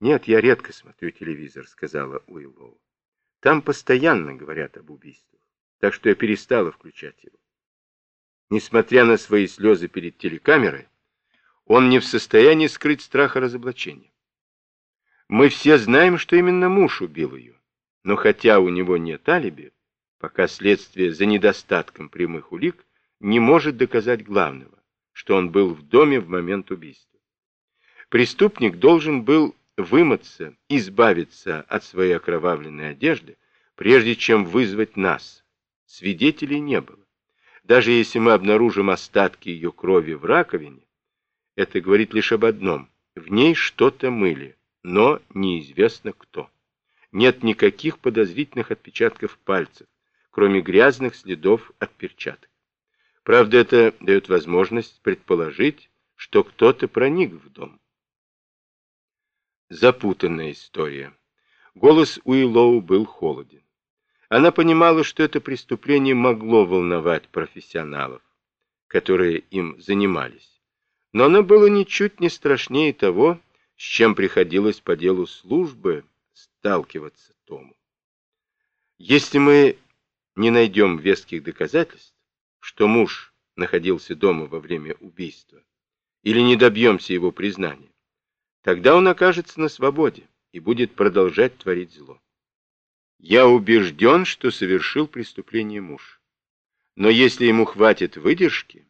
«Нет, я редко смотрю телевизор», — сказала Уиллоу. «Там постоянно говорят об убийствах, так что я перестала включать его». Несмотря на свои слезы перед телекамерой, он не в состоянии скрыть страха разоблачения. Мы все знаем, что именно муж убил ее, но хотя у него нет алиби, пока следствие за недостатком прямых улик не может доказать главного, что он был в доме в момент убийства. Преступник должен был вымыться, избавиться от своей окровавленной одежды, прежде чем вызвать нас. Свидетелей не было. Даже если мы обнаружим остатки ее крови в раковине, это говорит лишь об одном. В ней что-то мыли, но неизвестно кто. Нет никаких подозрительных отпечатков пальцев, кроме грязных следов от перчаток. Правда, это дает возможность предположить, что кто-то проник в дом. Запутанная история. Голос Уиллоу был холоден. Она понимала, что это преступление могло волновать профессионалов, которые им занимались. Но оно было ничуть не страшнее того, с чем приходилось по делу службы сталкиваться Тому. Если мы не найдем веских доказательств, что муж находился дома во время убийства, или не добьемся его признания, Тогда он окажется на свободе и будет продолжать творить зло. Я убежден, что совершил преступление муж. Но если ему хватит выдержки,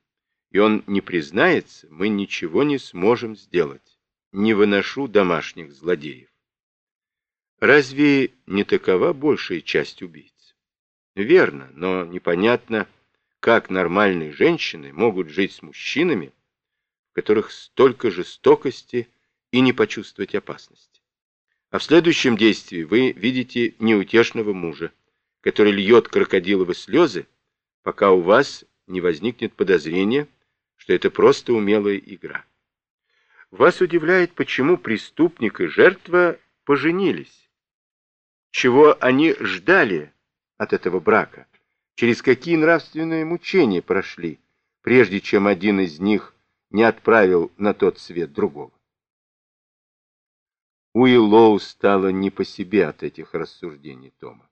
и он не признается, мы ничего не сможем сделать. Не выношу домашних злодеев. Разве не такова большая часть убийц? Верно, но непонятно, как нормальные женщины могут жить с мужчинами, в которых столько жестокости и не почувствовать опасности. А в следующем действии вы видите неутешного мужа, который льет крокодиловы слезы, пока у вас не возникнет подозрения, что это просто умелая игра. Вас удивляет, почему преступник и жертва поженились. Чего они ждали от этого брака? Через какие нравственные мучения прошли, прежде чем один из них не отправил на тот свет другого? Уиллоу стало не по себе от этих рассуждений Тома.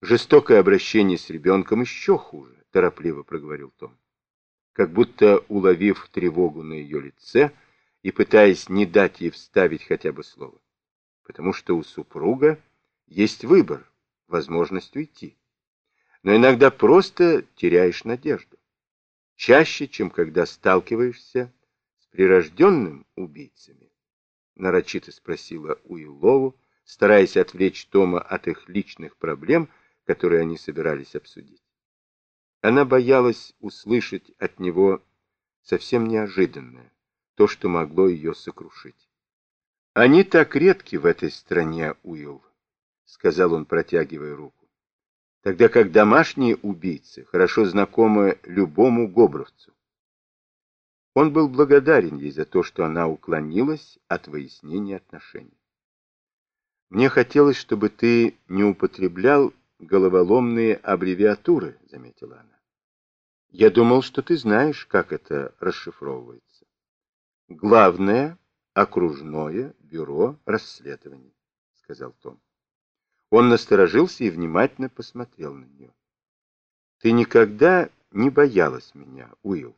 «Жестокое обращение с ребенком еще хуже», — торопливо проговорил Том. Как будто уловив тревогу на ее лице и пытаясь не дать ей вставить хотя бы слово. Потому что у супруга есть выбор, возможность уйти. Но иногда просто теряешь надежду. Чаще, чем когда сталкиваешься с прирожденным убийцами. — нарочито спросила Уиллову, стараясь отвлечь Тома от их личных проблем, которые они собирались обсудить. Она боялась услышать от него совсем неожиданное, то, что могло ее сокрушить. «Они так редки в этой стране, Уилл», — сказал он, протягивая руку, «тогда как домашние убийцы хорошо знакомы любому гобровцу. Он был благодарен ей за то, что она уклонилась от выяснения отношений. «Мне хотелось, чтобы ты не употреблял головоломные аббревиатуры», — заметила она. «Я думал, что ты знаешь, как это расшифровывается. Главное — окружное бюро расследований», — сказал Том. Он насторожился и внимательно посмотрел на нее. «Ты никогда не боялась меня, Уилл?»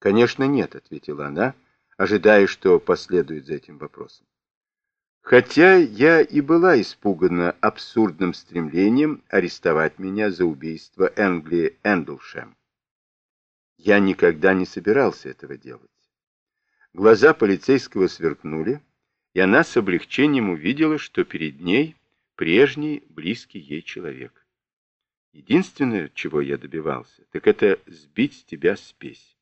«Конечно, нет», — ответила она, ожидая, что последует за этим вопросом. Хотя я и была испугана абсурдным стремлением арестовать меня за убийство Энгли Эндлшем. Я никогда не собирался этого делать. Глаза полицейского сверкнули, и она с облегчением увидела, что перед ней прежний, близкий ей человек. Единственное, чего я добивался, так это сбить с тебя спесь.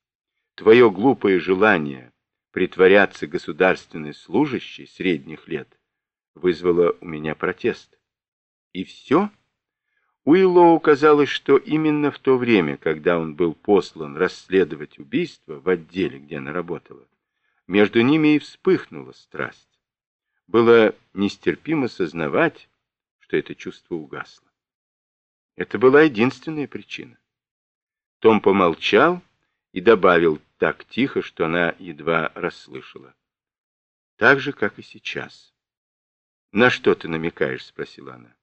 Твое глупое желание притворяться государственной служащей средних лет вызвало у меня протест. И все? Уиллоу казалось, что именно в то время, когда он был послан расследовать убийство в отделе, где она работала, между ними и вспыхнула страсть. Было нестерпимо сознавать, что это чувство угасло. Это была единственная причина. Том помолчал и добавил так тихо, что она едва расслышала. Так же, как и сейчас. «На что ты намекаешь?» — спросила она.